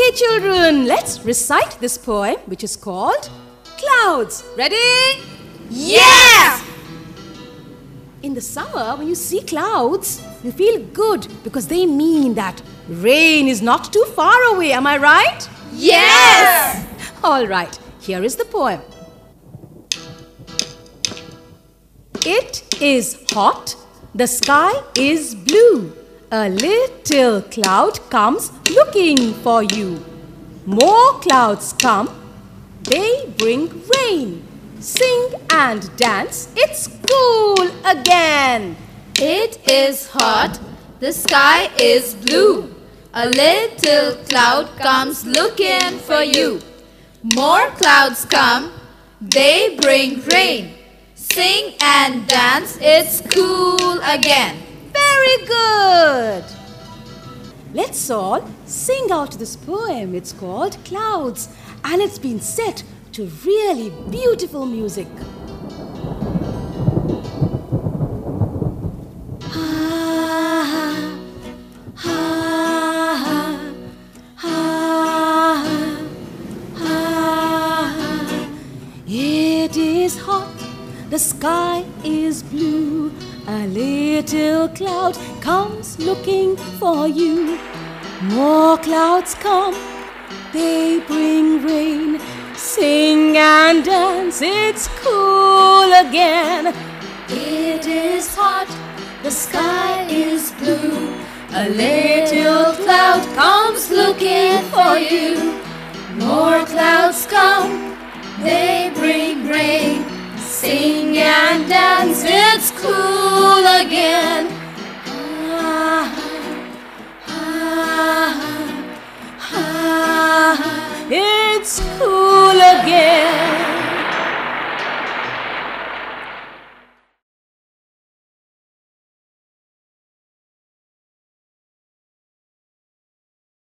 Okay, children, let's recite this poem which is called Clouds. Ready? Yes! In the summer, when you see clouds, you feel good because they mean that rain is not too far away. Am I right? Yes! All right, here is the poem. It is hot, the sky is blue. A little cloud comes looking for you. More clouds come, they bring rain. Sing and dance, it's cool again. It is hot, the sky is blue. A little cloud comes looking for you. More clouds come, they bring rain. Sing and dance, it's cool again. Very good. Let's all sing out this poem. It's called Clouds and it's been set to really beautiful music. It is hot, the sky is blue. A little cloud comes looking for you. More clouds come, they bring rain. Sing and dance, it's cool again. It is hot, the sky is blue. A little cloud comes looking for you. More clouds come, dance, it's cool again. Ah, ah, ah, ah, ah. it's cool